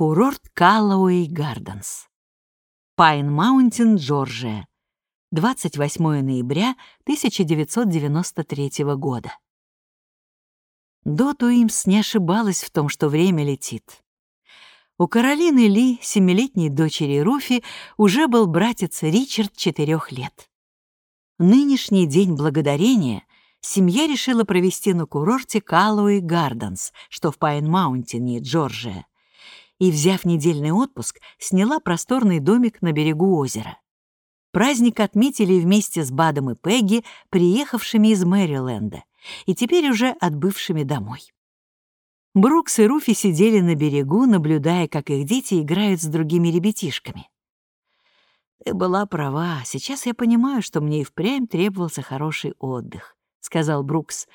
Курорт Каллауэй Гарденс. Пайн Маунтин, Джорджия. 28 ноября 1993 года. Дот Уимс не ошибалась в том, что время летит. У Каролины Ли, семилетней дочери Руфи, уже был братец Ричард четырех лет. Нынешний день благодарения семья решила провести на курорте Каллоуи Гарденс, что в Пайн-Маунтине, Джорджия и, взяв недельный отпуск, сняла просторный домик на берегу озера. Праздник отметили вместе с Бадом и Пегги, приехавшими из Мэриленда, и теперь уже отбывшими домой. Брукс и Руфи сидели на берегу, наблюдая, как их дети играют с другими ребятишками. «Ты была права. Сейчас я понимаю, что мне и впрямь требовался хороший отдых», — сказал Брукс.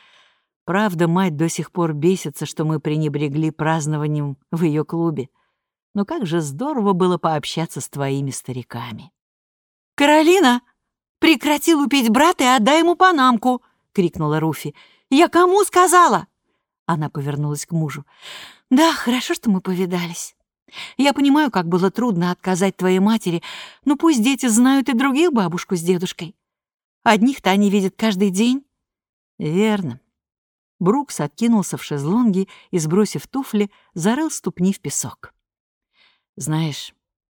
Правда, мать до сих пор бесится, что мы пренебрегли празднованием в ее клубе. Но как же здорово было пообщаться с твоими стариками. «Каролина, прекрати лупить брата и отдай ему панамку!» — крикнула Руфи. «Я кому сказала?» Она повернулась к мужу. «Да, хорошо, что мы повидались. Я понимаю, как было трудно отказать твоей матери, но пусть дети знают и других бабушку с дедушкой. Одних-то они видят каждый день». «Верно», Брукс откинулся в шезлонге и, сбросив туфли, зарыл ступни в песок. «Знаешь,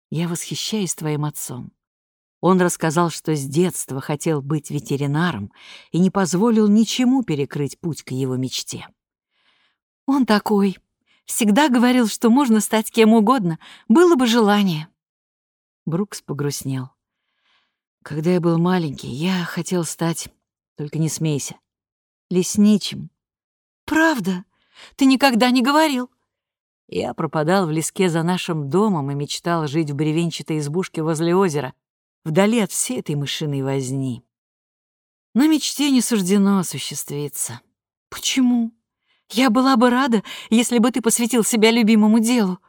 я восхищаюсь твоим отцом. Он рассказал, что с детства хотел быть ветеринаром и не позволил ничему перекрыть путь к его мечте. Он такой. Всегда говорил, что можно стать кем угодно, было бы желание. Брукс погрустнел. Когда я был маленький, я хотел стать, только не смейся, лесничим. «Правда? Ты никогда не говорил?» Я пропадал в леске за нашим домом и мечтал жить в бревенчатой избушке возле озера, вдали от всей этой мышиной возни. Но мечте не суждено осуществиться. «Почему? Я была бы рада, если бы ты посвятил себя любимому делу».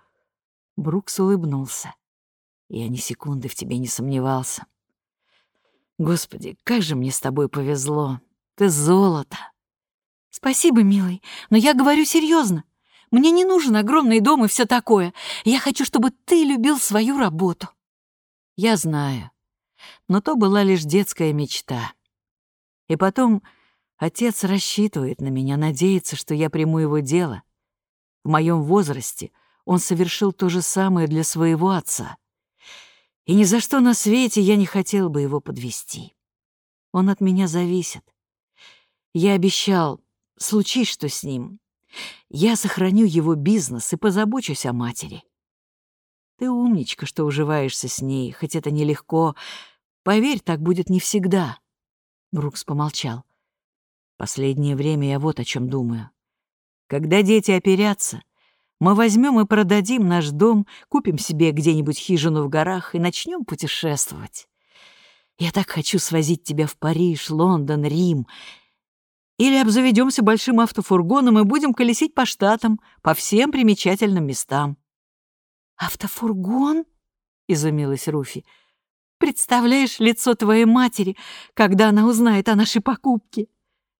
Брукс улыбнулся. Я ни секунды в тебе не сомневался. Господи, как же мне с тобой повезло. Ты золото. «Спасибо, милый, но я говорю серьезно. Мне не нужен огромный дом и все такое. Я хочу, чтобы ты любил свою работу». Я знаю, но то была лишь детская мечта. И потом отец рассчитывает на меня, надеется, что я приму его дело. В моем возрасте он совершил то же самое для своего отца. И ни за что на свете я не хотел бы его подвести. Он от меня зависит. Я обещал, случись что с ним, я сохраню его бизнес и позабочусь о матери. Ты умничка, что уживаешься с ней, хоть это нелегко. Поверь, так будет не всегда. Брукс помолчал. Последнее время я вот о чем думаю. Когда дети оперятся, мы возьмем и продадим наш дом, купим себе где-нибудь хижину в горах и начнем путешествовать. Я так хочу свозить тебя в Париж, Лондон, Рим или обзаведемся большим автофургоном и будем колесить по штатам, по всем примечательным местам». «Автофургон?» — изумилась Руфи. «Представляешь лицо твоей матери, когда она узнает о нашей покупке?»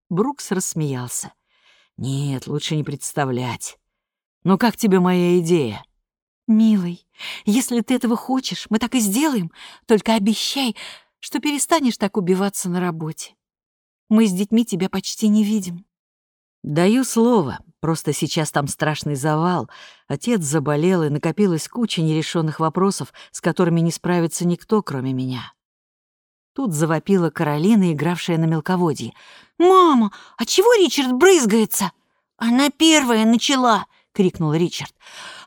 Брукс рассмеялся. «Нет, лучше не представлять. Ну как тебе моя идея?» «Милый, если ты этого хочешь, мы так и сделаем. Только обещай, что перестанешь так убиваться на работе. Мы с детьми тебя почти не видим». «Даю слово. Просто сейчас там страшный завал. Отец заболел, и накопилась куча нерешенных вопросов, с которыми не справится никто, кроме меня». Тут завопила Каролина, игравшая на мелководье. «Мама, а чего Ричард брызгается?» «Она первая начала!» — крикнул Ричард.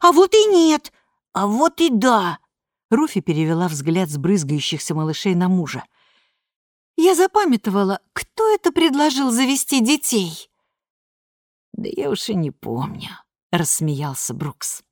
«А вот и нет! А вот и да!» Руфи перевела взгляд с брызгающихся малышей на мужа. Я запамятовала, кто это предложил завести детей. Да я уж и не помню, рассмеялся Брукс.